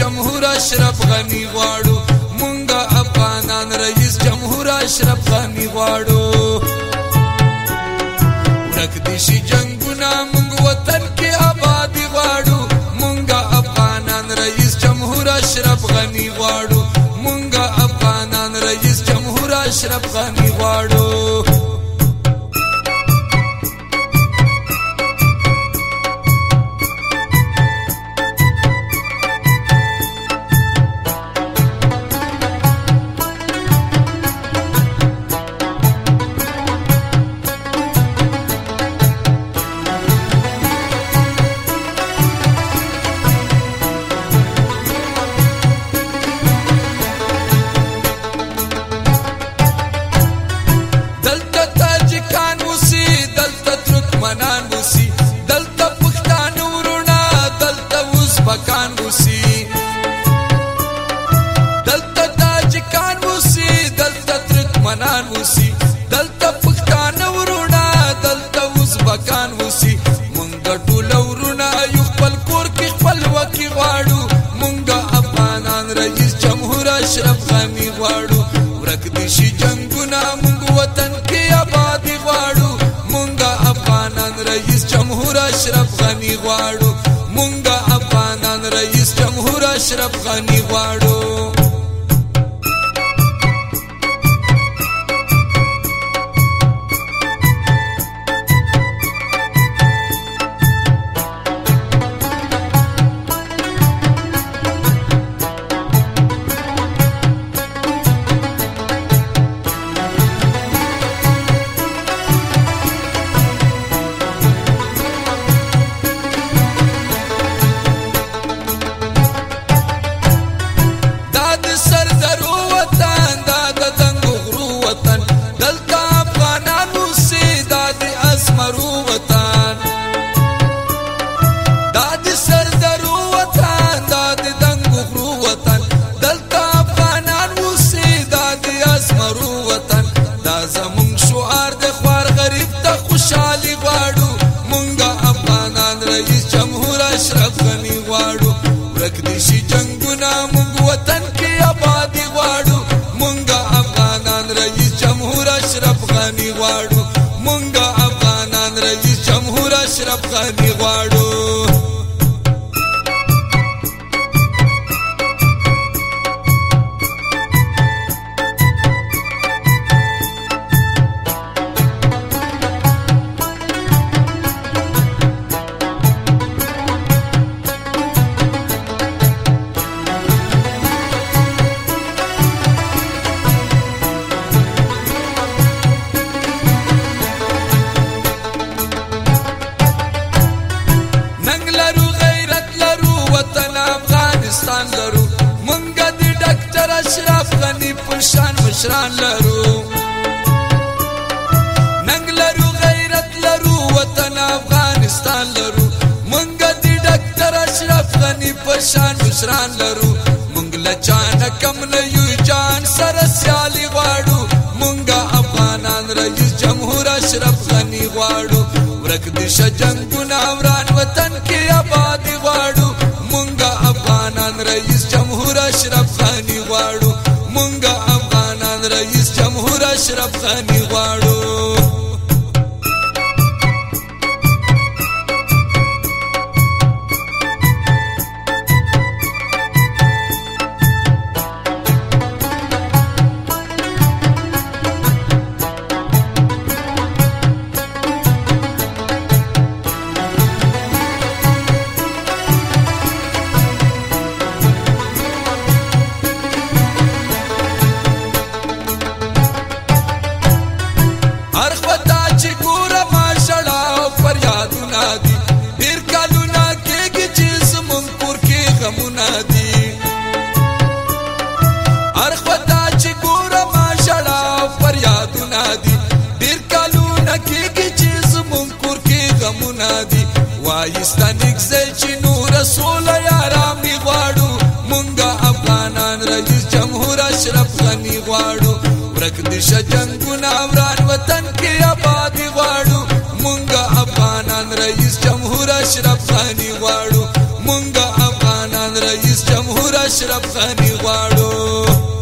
جمهور اشرف غنی غواړو مونږه افغانان رئیس جمهور اشرف غنی غواړو ورک دي شي جنگونه مونږ وطن کې آبادی غواړو مونږه افغانان رئیس جمهور اشرف غنی غواړو مونږه افغانان رئیس جمهور اشرف غنی غواړو اوسي دلته تاجکان اوسي دلته ترکمنان اوسي دلته پښتانه ورونه دلته ازبکان اوسي مونږ ټول ورونه یو خپل کور کې خپل وکی غواړو مونږ افغانان رئیس جمهور اشرف غنی غواړو ورک دي شي جنگونه مونږ وطن کې آباد غواړو مونږ افغانان رئیس جمهور اشرف غنی غواړو اشرف غنی غواړو غني غواړو مونږ افغانان رئیس جمهور اشرف غني غواړو افغانستان لرو مونږه د ډاکټر اشرف غنی پرشان مشران لرو ننګ لرو غیرت لرو وطن افغانستان لرو مونږه د ډاکټر اشرف غنی پرشان مشران لرو مونږ له چانه کم نه یو جان سره سیالي غواړو مونږه افغانان رئیس جمهور اشرف غنی غواړو ورک دي شجن ګناوران وطن رئیس جمهور اشرف غنی غواړو مونږه افغانان رئیس جمهور اشرف غنی غواړو کېږي چې زمونږ کور کې غمونه دي وایي ستا نیک ځای چې نوره سوله یارام دي غواړو مونږه افغانان رئیس جمهور اشرف غني غواړو ورک دي شه جنګونه وران وطن کې ابادي غواړو مونږه افغانان رئیس جمهور اشرف غني غواړو مونږه افغانان رئیس جمهور اشرف غني غواړو